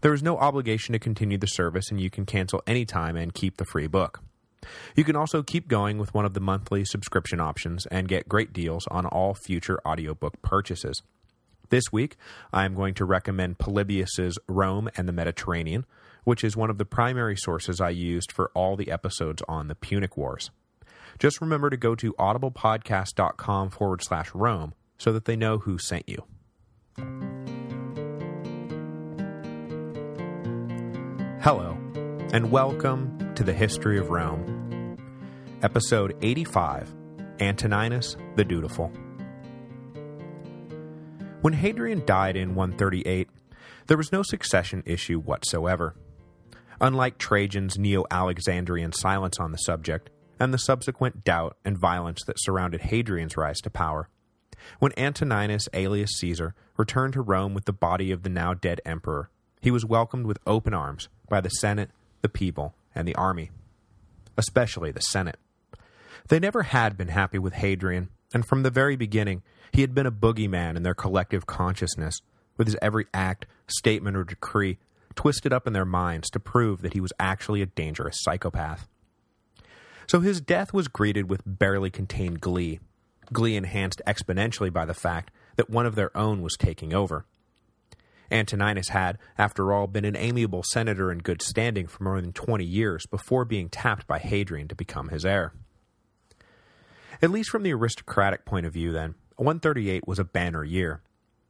There is no obligation to continue the service and you can cancel anytime and keep the free book. You can also keep going with one of the monthly subscription options and get great deals on all future audiobook purchases. This week, I am going to recommend Polybius's Rome and the Mediterranean, which is one of the primary sources I used for all the episodes on the Punic Wars. Just remember to go to audiblepodcast.com forward slash Rome so that they know who sent you. Hello, and welcome to the History of Rome. Episode 85, Antoninus the Dutiful. When Hadrian died in 138, there was no succession issue whatsoever. Unlike Trajan's Neo-Alexandrian silence on the subject, and the subsequent doubt and violence that surrounded Hadrian's rise to power, when Antoninus Aelius Caesar returned to Rome with the body of the now dead emperor, he was welcomed with open arms by the Senate, the people, and the army. Especially the Senate. They never had been happy with Hadrian, and from the very beginning, he had been a boogeyman in their collective consciousness, with his every act, statement, or decree twisted up in their minds to prove that he was actually a dangerous psychopath. So his death was greeted with barely contained glee, glee enhanced exponentially by the fact that one of their own was taking over. Antoninus had, after all, been an amiable senator in good standing for more than 20 years before being tapped by Hadrian to become his heir. At least from the aristocratic point of view, then, 138 was a banner year.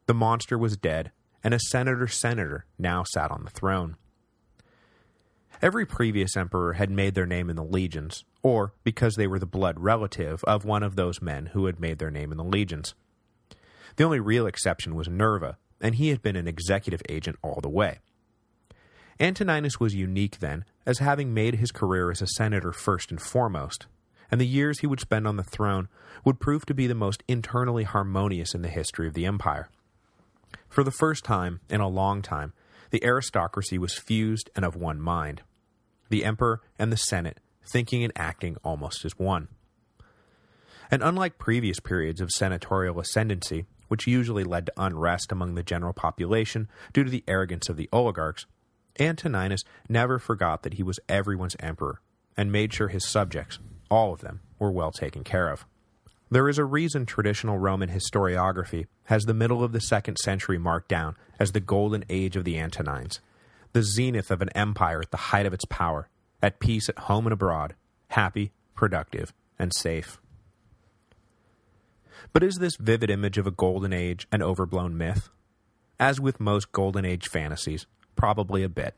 The monster was dead, and a senator-senator now sat on the throne. Every previous emperor had made their name in the legions, or because they were the blood relative of one of those men who had made their name in the legions. The only real exception was Nerva, and he had been an executive agent all the way. Antoninus was unique then, as having made his career as a senator first and foremost, and the years he would spend on the throne would prove to be the most internally harmonious in the history of the empire. For the first time in a long time, the aristocracy was fused and of one mind. The emperor and the senate thinking and acting almost as one. And unlike previous periods of senatorial ascendancy, which usually led to unrest among the general population due to the arrogance of the oligarchs, Antoninus never forgot that he was everyone's emperor, and made sure his subjects, all of them, were well taken care of. There is a reason traditional Roman historiography has the middle of the second century marked down as the golden age of the Antonines, the zenith of an empire at the height of its power, at peace at home and abroad, happy, productive, and safe. But is this vivid image of a golden age an overblown myth? As with most golden age fantasies, probably a bit.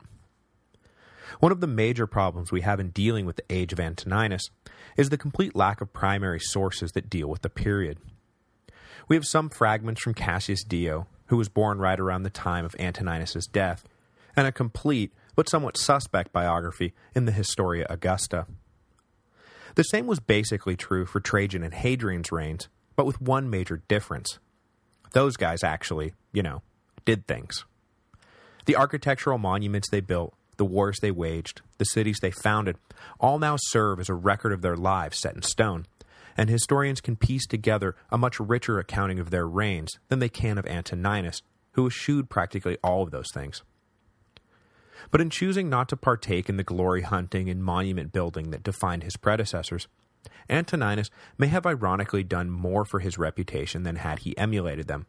One of the major problems we have in dealing with the age of Antoninus is the complete lack of primary sources that deal with the period. We have some fragments from Cassius Dio, who was born right around the time of Antoninus's death, and a complete, but somewhat suspect biography in the Historia Augusta. The same was basically true for Trajan and Hadrian's reigns, but with one major difference. Those guys actually, you know, did things. The architectural monuments they built, the wars they waged, the cities they founded, all now serve as a record of their lives set in stone, and historians can piece together a much richer accounting of their reigns than they can of Antoninus, who eschewed practically all of those things. But in choosing not to partake in the glory hunting and monument building that defined his predecessors, Antoninus may have ironically done more for his reputation than had he emulated them.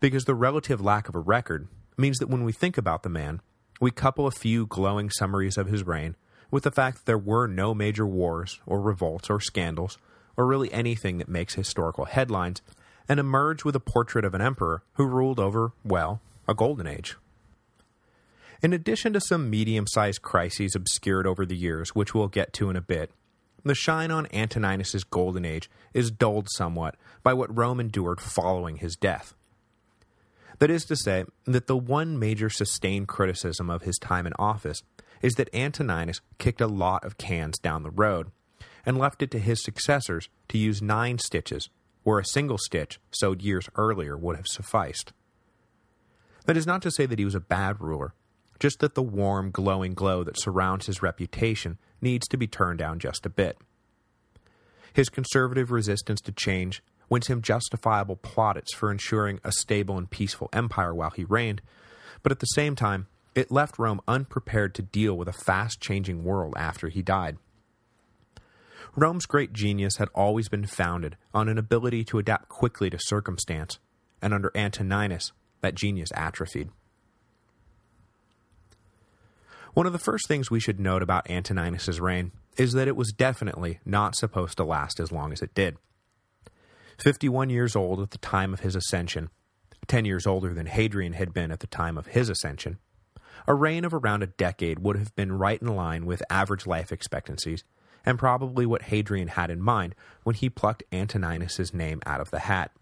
Because the relative lack of a record means that when we think about the man, we couple a few glowing summaries of his reign with the fact that there were no major wars, or revolts, or scandals, or really anything that makes historical headlines, and emerge with a portrait of an emperor who ruled over, well, a golden age. In addition to some medium-sized crises obscured over the years, which we'll get to in a bit, the shine on Antoninus's golden age is dulled somewhat by what Rome endured following his death. That is to say, that the one major sustained criticism of his time in office is that Antoninus kicked a lot of cans down the road, and left it to his successors to use nine stitches, where a single stitch sewed years earlier would have sufficed. That is not to say that he was a bad ruler, just that the warm, glowing glow that surrounds his reputation needs to be turned down just a bit. His conservative resistance to change wins him justifiable plaudits for ensuring a stable and peaceful empire while he reigned, but at the same time, it left Rome unprepared to deal with a fast-changing world after he died. Rome's great genius had always been founded on an ability to adapt quickly to circumstance, and under Antoninus, that genius atrophied. One of the first things we should note about Antoninus's reign is that it was definitely not supposed to last as long as it did. 51 years old at the time of his ascension, 10 years older than Hadrian had been at the time of his ascension, a reign of around a decade would have been right in line with average life expectancies, and probably what Hadrian had in mind when he plucked Antoninus's name out of the hat.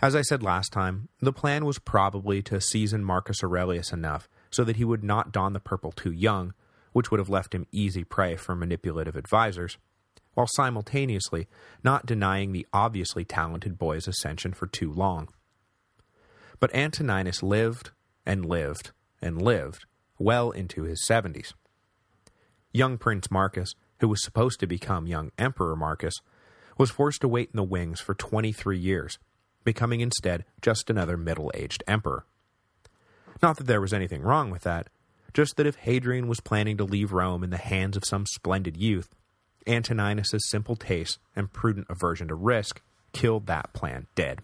As I said last time, the plan was probably to season Marcus Aurelius enough so that he would not don the purple too young, which would have left him easy prey for manipulative advisors, while simultaneously not denying the obviously talented boy's ascension for too long. But Antoninus lived, and lived, and lived, well into his 70s. Young Prince Marcus, who was supposed to become young Emperor Marcus, was forced to wait in the wings for 23 years, becoming instead just another middle-aged emperor. Not that there was anything wrong with that, just that if Hadrian was planning to leave Rome in the hands of some splendid youth, Antoninus's simple taste and prudent aversion to risk killed that plan dead.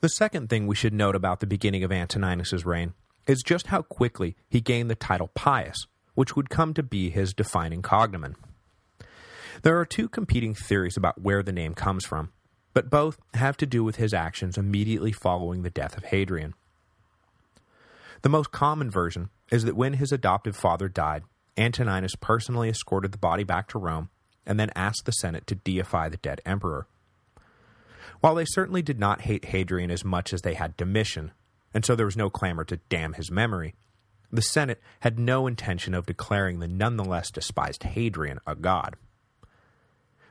The second thing we should note about the beginning of Antoninus's reign is just how quickly he gained the title Pius, which would come to be his defining cognomen. There are two competing theories about where the name comes from, but both have to do with his actions immediately following the death of Hadrian. The most common version is that when his adoptive father died, Antoninus personally escorted the body back to Rome and then asked the Senate to deify the dead emperor. While they certainly did not hate Hadrian as much as they had Domitian, and so there was no clamor to damn his memory, the Senate had no intention of declaring the nonetheless despised Hadrian a god.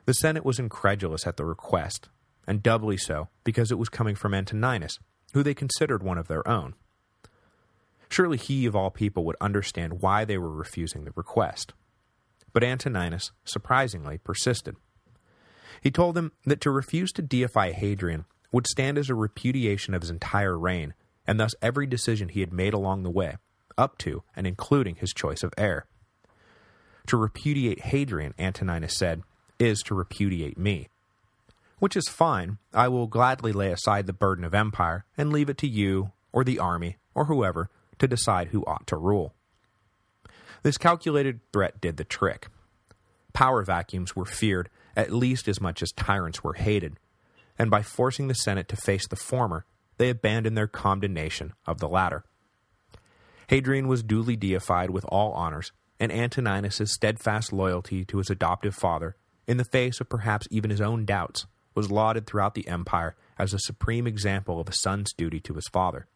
The Senate was incredulous at the request, and doubly so because it was coming from Antoninus, who they considered one of their own. Surely he, of all people, would understand why they were refusing the request. But Antoninus, surprisingly, persisted. He told them that to refuse to deify Hadrian would stand as a repudiation of his entire reign, and thus every decision he had made along the way, up to and including his choice of heir. To repudiate Hadrian, Antoninus said, is to repudiate me. Which is fine, I will gladly lay aside the burden of empire and leave it to you, or the army, or whoever, to decide who ought to rule. This calculated threat did the trick. Power vacuums were feared at least as much as tyrants were hated, and by forcing the Senate to face the former, they abandoned their condemnation of the latter. Hadrian was duly deified with all honors, and Antoninus's steadfast loyalty to his adoptive father, in the face of perhaps even his own doubts, was lauded throughout the empire as a supreme example of a son's duty to his father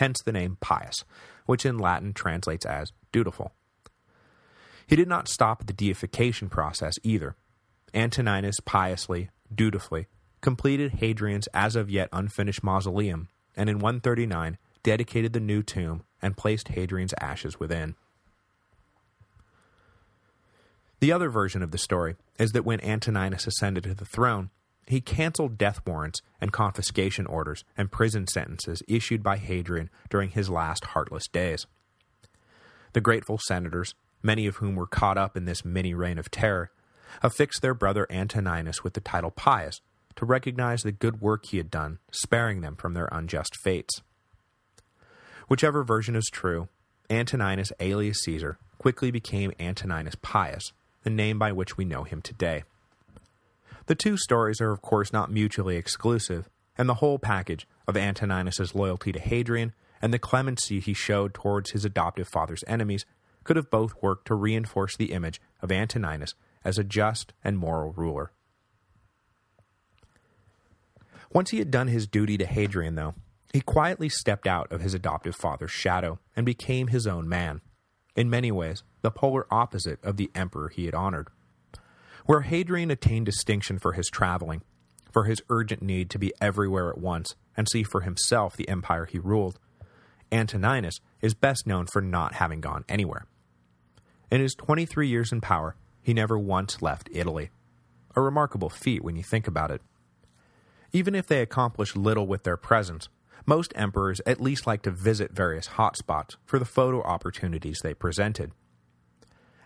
hence the name pius, which in Latin translates as dutiful. He did not stop at the deification process either. Antoninus piously, dutifully, completed Hadrian's as of yet unfinished mausoleum, and in 139 dedicated the new tomb and placed Hadrian's ashes within. The other version of the story is that when Antoninus ascended to the throne, he canceled death warrants and confiscation orders and prison sentences issued by Hadrian during his last heartless days. The grateful senators, many of whom were caught up in this mini-reign of terror, affixed their brother Antoninus with the title Pius to recognize the good work he had done, sparing them from their unjust fates. Whichever version is true, Antoninus Aelius Caesar quickly became Antoninus Pius, the name by which we know him today. The two stories are of course not mutually exclusive, and the whole package of Antoninus's loyalty to Hadrian and the clemency he showed towards his adoptive father's enemies could have both worked to reinforce the image of Antoninus as a just and moral ruler. Once he had done his duty to Hadrian, though, he quietly stepped out of his adoptive father's shadow and became his own man, in many ways the polar opposite of the emperor he had honored. Where Hadrian attained distinction for his traveling, for his urgent need to be everywhere at once and see for himself the empire he ruled, Antoninus is best known for not having gone anywhere. In his 23 years in power, he never once left Italy. A remarkable feat when you think about it. Even if they accomplished little with their presence, most emperors at least like to visit various hotspots for the photo opportunities they presented.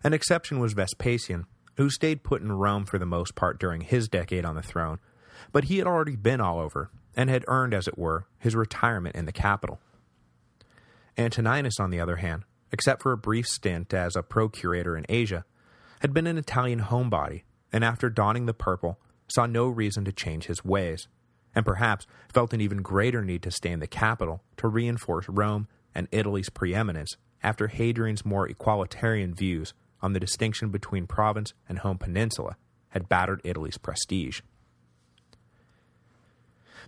An exception was Vespasian, who stayed put in Rome for the most part during his decade on the throne, but he had already been all over, and had earned, as it were, his retirement in the capital. Antoninus, on the other hand, except for a brief stint as a procurator in Asia, had been an Italian homebody, and after donning the purple, saw no reason to change his ways, and perhaps felt an even greater need to stay in the capital to reinforce Rome and Italy's preeminence after Hadrian's more equalitarian views on the distinction between province and home peninsula had battered Italy's prestige.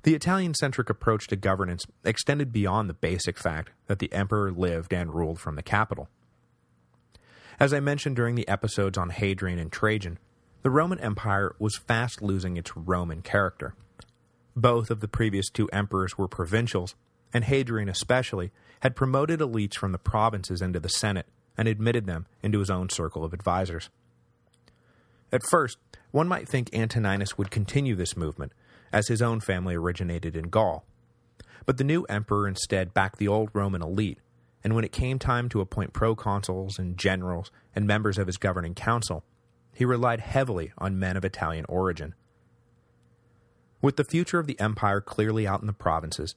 The Italian-centric approach to governance extended beyond the basic fact that the emperor lived and ruled from the capital. As I mentioned during the episodes on Hadrian and Trajan, the Roman Empire was fast losing its Roman character. Both of the previous two emperors were provincials, and Hadrian especially had promoted elites from the provinces into the Senate and admitted them into his own circle of advisors. At first, one might think Antoninus would continue this movement, as his own family originated in Gaul. But the new emperor instead backed the old Roman elite, and when it came time to appoint proconsuls and generals and members of his governing council, he relied heavily on men of Italian origin. With the future of the empire clearly out in the provinces,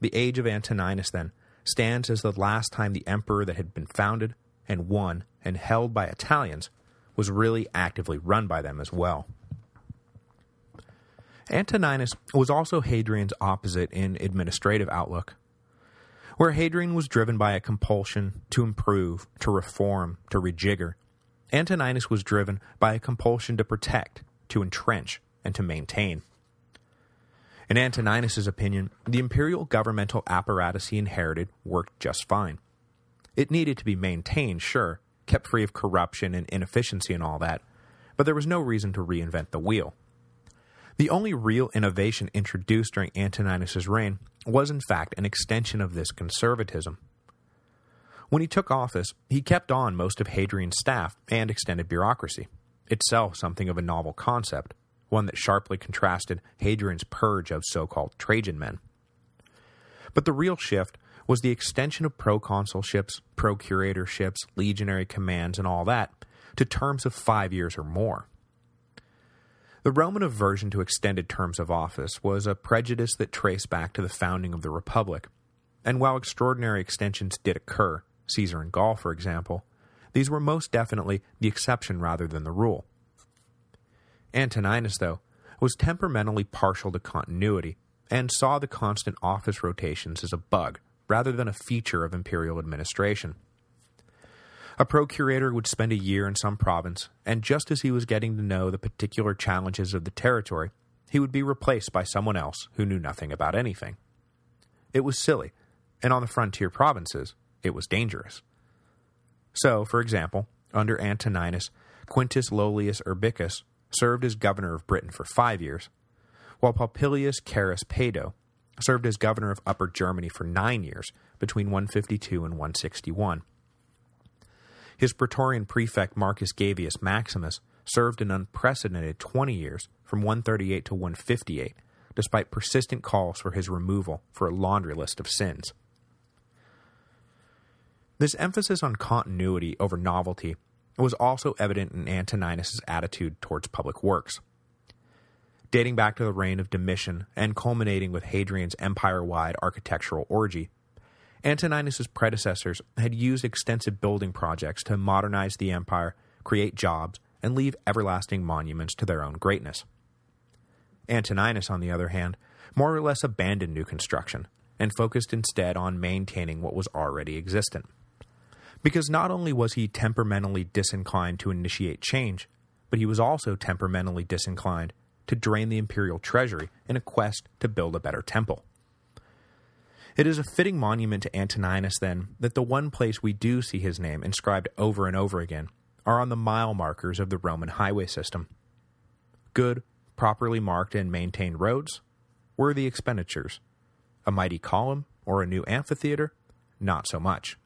the age of Antoninus, then, stands as the last time the emperor that had been founded and won and held by Italians was really actively run by them as well. Antoninus was also Hadrian's opposite in administrative outlook. Where Hadrian was driven by a compulsion to improve, to reform, to rejigger, Antoninus was driven by a compulsion to protect, to entrench, and to maintain. In Antoninus's opinion, the imperial governmental apparatus he inherited worked just fine. It needed to be maintained, sure, kept free of corruption and inefficiency and all that, but there was no reason to reinvent the wheel. The only real innovation introduced during Antoninus's reign was in fact an extension of this conservatism. When he took office, he kept on most of Hadrian's staff and extended bureaucracy, itself something of a novel concept, one that sharply contrasted Hadrian's purge of so-called Trajan men. But the real shift was the extension of proconsulships, procuratorships, legionary commands, and all that to terms of five years or more. The Roman aversion to extended terms of office was a prejudice that traced back to the founding of the Republic, and while extraordinary extensions did occur, Caesar and Gaul for example, these were most definitely the exception rather than the rule. Antoninus, though, was temperamentally partial to continuity, and saw the constant office rotations as a bug, rather than a feature of imperial administration. A procurator would spend a year in some province, and just as he was getting to know the particular challenges of the territory, he would be replaced by someone else who knew nothing about anything. It was silly, and on the frontier provinces, it was dangerous. So, for example, under Antoninus, Quintus Lollius Urbicus served as governor of Britain for five years, while Popilius Carus Pado served as governor of Upper Germany for nine years, between 152 and 161. His Praetorian prefect Marcus Gavius Maximus served an unprecedented 20 years, from 138 to 158, despite persistent calls for his removal for a laundry list of sins. This emphasis on continuity over novelty was also evident in Antoninus's attitude towards public works. Dating back to the reign of Domitian and culminating with Hadrian's empire-wide architectural orgy, Antoninus's predecessors had used extensive building projects to modernize the empire, create jobs, and leave everlasting monuments to their own greatness. Antoninus, on the other hand, more or less abandoned new construction, and focused instead on maintaining what was already existent. Because not only was he temperamentally disinclined to initiate change, but he was also temperamentally disinclined to drain the imperial treasury in a quest to build a better temple. It is a fitting monument to Antoninus, then, that the one place we do see his name inscribed over and over again are on the mile markers of the Roman highway system. Good, properly marked and maintained roads, worthy expenditures. A mighty column or a new amphitheater, not so much.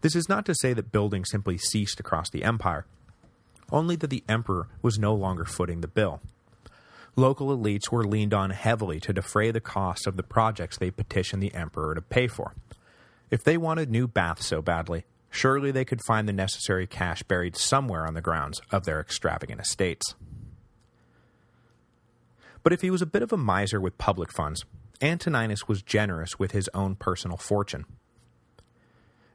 This is not to say that building simply ceased across the empire, only that the emperor was no longer footing the bill. Local elites were leaned on heavily to defray the costs of the projects they petitioned the emperor to pay for. If they wanted new baths so badly, surely they could find the necessary cash buried somewhere on the grounds of their extravagant estates. But if he was a bit of a miser with public funds, Antoninus was generous with his own personal fortune.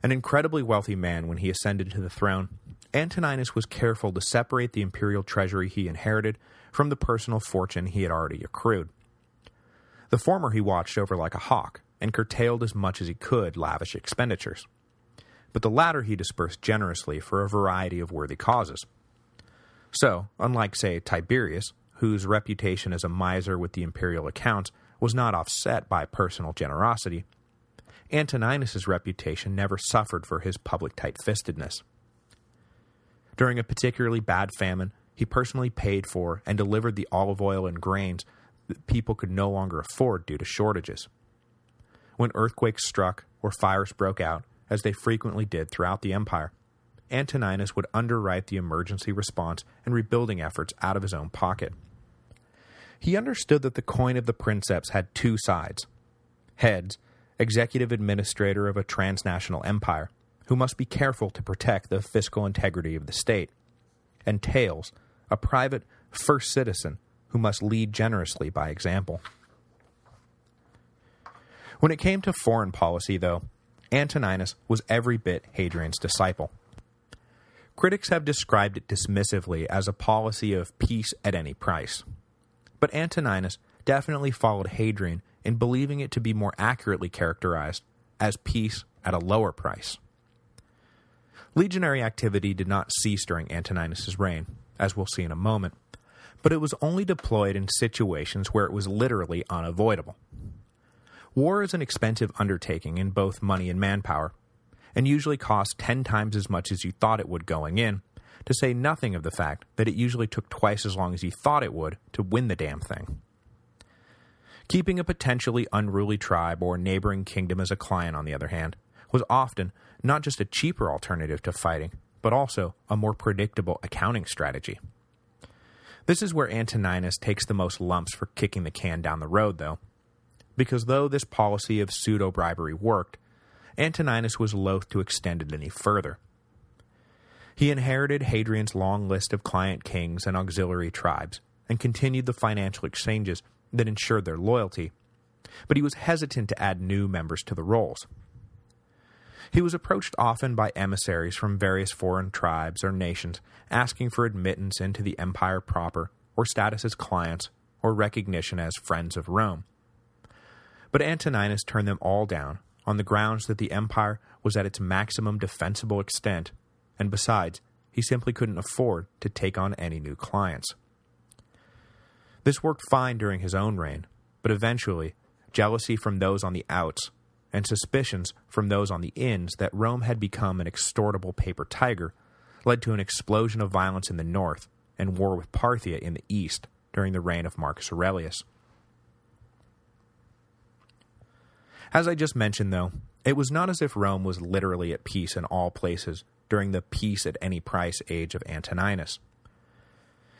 An incredibly wealthy man when he ascended to the throne, Antoninus was careful to separate the imperial treasury he inherited from the personal fortune he had already accrued. The former he watched over like a hawk, and curtailed as much as he could lavish expenditures. But the latter he dispersed generously for a variety of worthy causes. So, unlike, say, Tiberius, whose reputation as a miser with the imperial accounts was not offset by personal generosity, Antoninus's reputation never suffered for his public tight-fistedness. During a particularly bad famine, he personally paid for and delivered the olive oil and grains that people could no longer afford due to shortages. When earthquakes struck or fires broke out, as they frequently did throughout the empire, Antoninus would underwrite the emergency response and rebuilding efforts out of his own pocket. He understood that the coin of the princeps had two sides. Heads, executive administrator of a transnational empire, who must be careful to protect the fiscal integrity of the state, and tails, a private first citizen who must lead generously by example. When it came to foreign policy, though, Antoninus was every bit Hadrian's disciple. Critics have described it dismissively as a policy of peace at any price. But Antoninus definitely followed Hadrian in believing it to be more accurately characterized as peace at a lower price. Legionary activity did not cease during Antoninus's reign, as we'll see in a moment, but it was only deployed in situations where it was literally unavoidable. War is an expensive undertaking in both money and manpower, and usually costs ten times as much as you thought it would going in, to say nothing of the fact that it usually took twice as long as you thought it would to win the damn thing. Keeping a potentially unruly tribe or neighboring kingdom as a client, on the other hand, was often not just a cheaper alternative to fighting, but also a more predictable accounting strategy. This is where Antoninus takes the most lumps for kicking the can down the road, though, because though this policy of pseudo-bribery worked, Antoninus was loath to extend it any further. He inherited Hadrian's long list of client kings and auxiliary tribes, and continued the financial exchanges that ensured their loyalty, but he was hesitant to add new members to the rolls. He was approached often by emissaries from various foreign tribes or nations asking for admittance into the empire proper, or status as clients, or recognition as friends of Rome. But Antoninus turned them all down on the grounds that the empire was at its maximum defensible extent and besides, he simply couldn't afford to take on any new clients. This worked fine during his own reign, but eventually, jealousy from those on the outs, and suspicions from those on the ins that Rome had become an extortable paper tiger led to an explosion of violence in the north and war with Parthia in the east during the reign of Marcus Aurelius. As I just mentioned, though, it was not as if Rome was literally at peace in all places during the peace at any price age of Antoninus.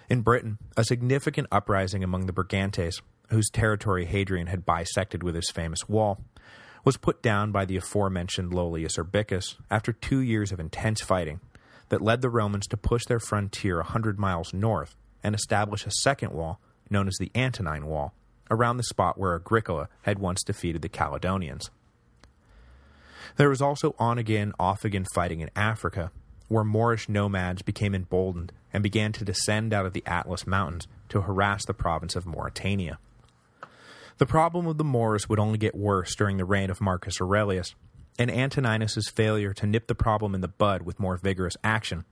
In Britain, a significant uprising among the Brigantes, whose territory Hadrian had bisected with his famous wall, was put down by the aforementioned Lollius Urbicus after two years of intense fighting that led the Romans to push their frontier a hundred miles north and establish a second wall, known as the Antonine Wall, around the spot where Agricola had once defeated the Caledonians. There was also on-again, off-again fighting in Africa, where Moorish nomads became emboldened and began to descend out of the Atlas Mountains to harass the province of Mauritania. The problem of the Moors would only get worse during the reign of Marcus Aurelius, and Antoninus's failure to nip the problem in the bud with more vigorous action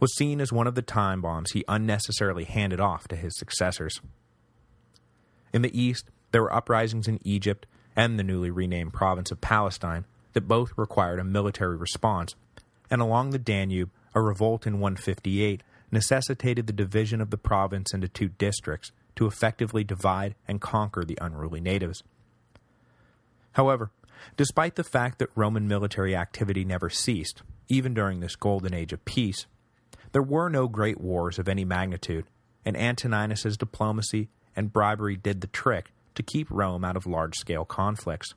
was seen as one of the time bombs he unnecessarily handed off to his successors. In the east, there were uprisings in Egypt and the newly renamed province of Palestine that both required a military response, and along the Danube, a revolt in 158 necessitated the division of the province into two districts to effectively divide and conquer the unruly natives. However, despite the fact that Roman military activity never ceased, even during this golden age of peace, there were no great wars of any magnitude, and Antoninus's diplomacy and bribery did the trick to keep Rome out of large-scale conflicts.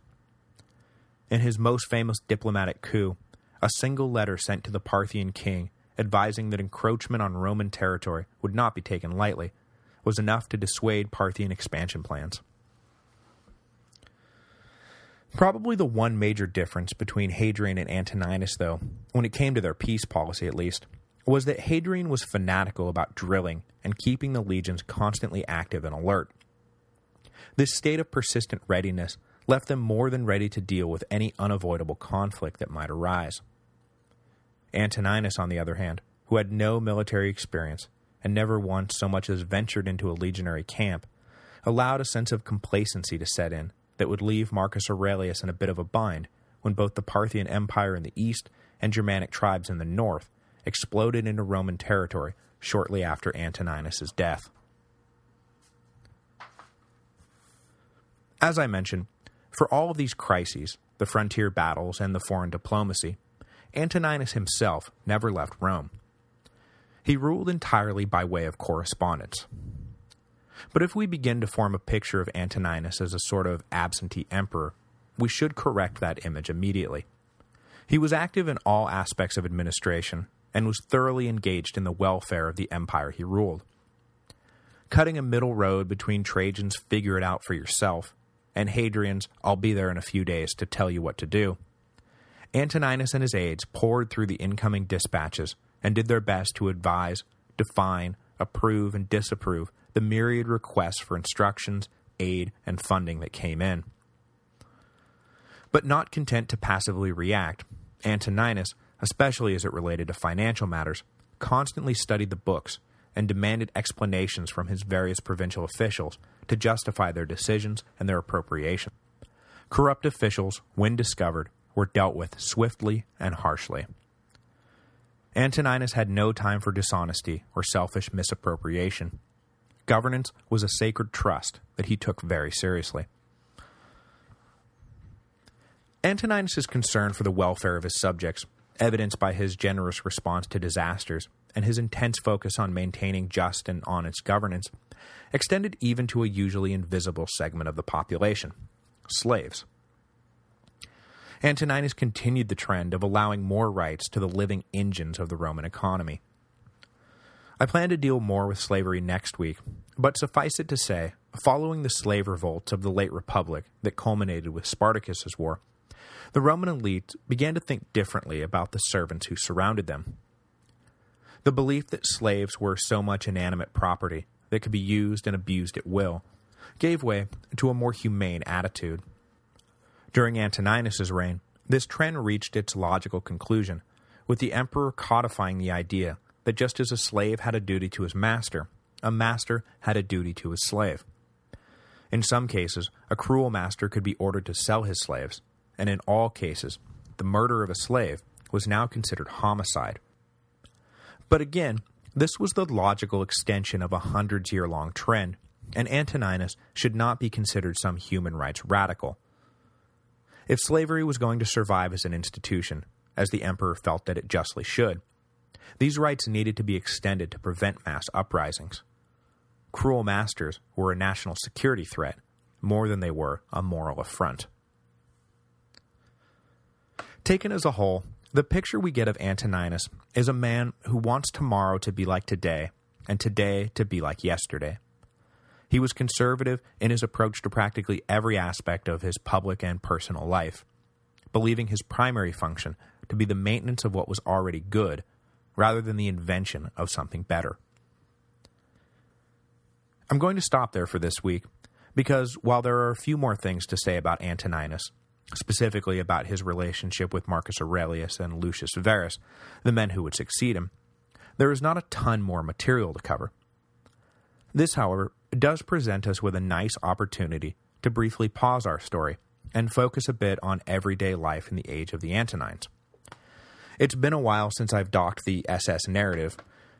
In his most famous diplomatic coup, a single letter sent to the Parthian king advising that encroachment on Roman territory would not be taken lightly, was enough to dissuade Parthian expansion plans. Probably the one major difference between Hadrian and Antoninus, though, when it came to their peace policy at least, was that Hadrian was fanatical about drilling and keeping the legions constantly active and alert. This state of persistent readiness left them more than ready to deal with any unavoidable conflict that might arise. Antoninus, on the other hand, who had no military experience and never once so much as ventured into a legionary camp, allowed a sense of complacency to set in that would leave Marcus Aurelius in a bit of a bind when both the Parthian Empire in the east and Germanic tribes in the north exploded into Roman territory shortly after Antoninus's death. As I mentioned, for all of these crises, the frontier battles and the foreign diplomacy, Antoninus himself never left Rome. He ruled entirely by way of correspondence. But if we begin to form a picture of Antoninus as a sort of absentee emperor, we should correct that image immediately. He was active in all aspects of administration, and was thoroughly engaged in the welfare of the empire he ruled. Cutting a middle road between Trajan's figure it out for yourself, and Hadrian's I'll be there in a few days to tell you what to do, Antoninus and his aides pored through the incoming dispatches and did their best to advise, define, approve, and disapprove the myriad requests for instructions, aid, and funding that came in. But not content to passively react, Antoninus, especially as it related to financial matters, constantly studied the books and demanded explanations from his various provincial officials to justify their decisions and their appropriation. Corrupt officials, when discovered, were dealt with swiftly and harshly. Antoninus had no time for dishonesty or selfish misappropriation. Governance was a sacred trust that he took very seriously. Antoninus's concern for the welfare of his subjects, evidenced by his generous response to disasters and his intense focus on maintaining just and honest governance, extended even to a usually invisible segment of the population, slaves. Antoninus continued the trend of allowing more rights to the living engines of the Roman economy. I plan to deal more with slavery next week, but suffice it to say, following the slave revolts of the late Republic that culminated with Spartacus's war, the Roman elite began to think differently about the servants who surrounded them. The belief that slaves were so much inanimate property that could be used and abused at will gave way to a more humane attitude. During Antoninus's reign, this trend reached its logical conclusion, with the emperor codifying the idea that just as a slave had a duty to his master, a master had a duty to his slave. In some cases, a cruel master could be ordered to sell his slaves, and in all cases, the murder of a slave was now considered homicide. But again, this was the logical extension of a hundreds-year-long trend, and Antoninus should not be considered some human rights radical. If slavery was going to survive as an institution, as the emperor felt that it justly should, these rights needed to be extended to prevent mass uprisings. Cruel masters were a national security threat, more than they were a moral affront. Taken as a whole, the picture we get of Antoninus is a man who wants tomorrow to be like today, and today to be like yesterday. He was conservative in his approach to practically every aspect of his public and personal life, believing his primary function to be the maintenance of what was already good, rather than the invention of something better. I'm going to stop there for this week, because while there are a few more things to say about Antoninus, specifically about his relationship with Marcus Aurelius and Lucius Verus, the men who would succeed him, there is not a ton more material to cover. This, however, does present us with a nice opportunity to briefly pause our story and focus a bit on everyday life in the age of the Antonines. It's been a while since I've docked the SS narrative,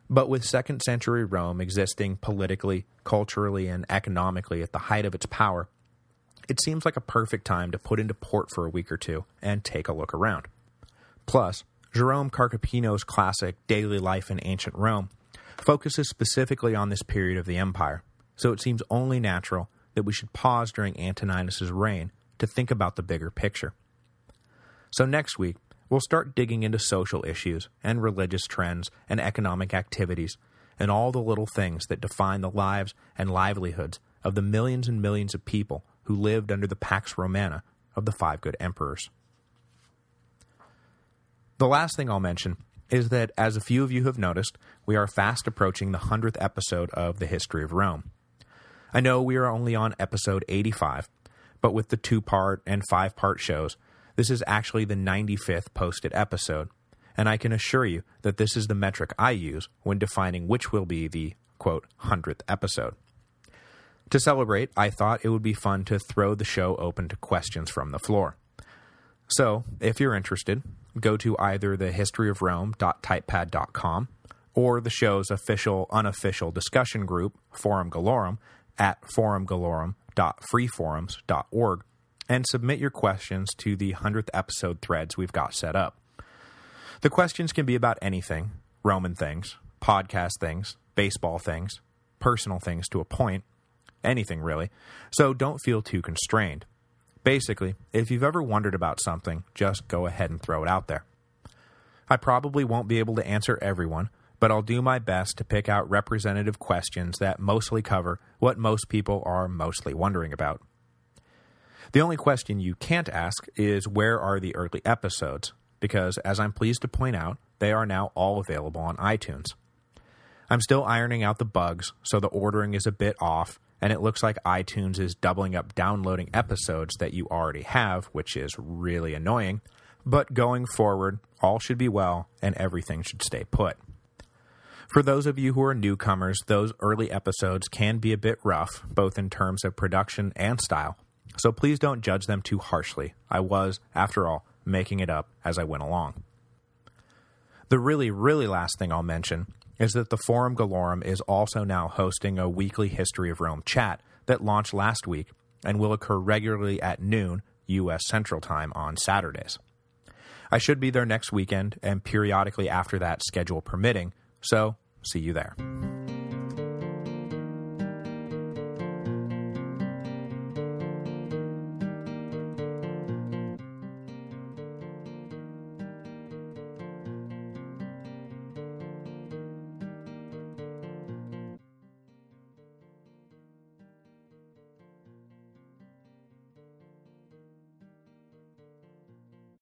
but with 2nd century Rome existing politically, culturally, and economically at the height of its power, it seems like a perfect time to put into port for a week or two and take a look around. Plus, Jerome Carcopino's classic Daily Life in Ancient Rome focuses specifically on this period of the empire, so it seems only natural that we should pause during Antoninus's reign to think about the bigger picture. So next week, we'll start digging into social issues and religious trends and economic activities and all the little things that define the lives and livelihoods of the millions and millions of people who lived under the Pax Romana of the five good emperors. The last thing I'll mention is that, as a few of you have noticed, we are fast approaching the 100th episode of The History of Rome. I know we are only on episode 85, but with the two-part and five-part shows, this is actually the 95th posted episode, and I can assure you that this is the metric I use when defining which will be the, quote, 100th episode. To celebrate, I thought it would be fun to throw the show open to questions from the floor. So, if you're interested, go to either thehistoryofrome.typepad.com or the show's official unofficial discussion group, Forum Gallorum, at forumgallorum.freeforums.org and submit your questions to the 100th episode threads we've got set up. The questions can be about anything, Roman things, podcast things, baseball things, personal things to a point, anything really, so don't feel too constrained. Basically, if you've ever wondered about something, just go ahead and throw it out there. I probably won't be able to answer everyone, but I'll do my best to pick out representative questions that mostly cover what most people are mostly wondering about. The only question you can't ask is where are the early episodes, because as I'm pleased to point out, they are now all available on iTunes. I'm still ironing out the bugs, so the ordering is a bit off, and it looks like iTunes is doubling up downloading episodes that you already have, which is really annoying, but going forward, all should be well, and everything should stay put. For those of you who are newcomers, those early episodes can be a bit rough, both in terms of production and style, so please don't judge them too harshly. I was, after all, making it up as I went along. The really, really last thing I'll mention is that the Forum Gallorum is also now hosting a weekly History of Rome chat that launched last week and will occur regularly at noon U.S. Central Time on Saturdays. I should be there next weekend and periodically after that schedule permitting, so see you there.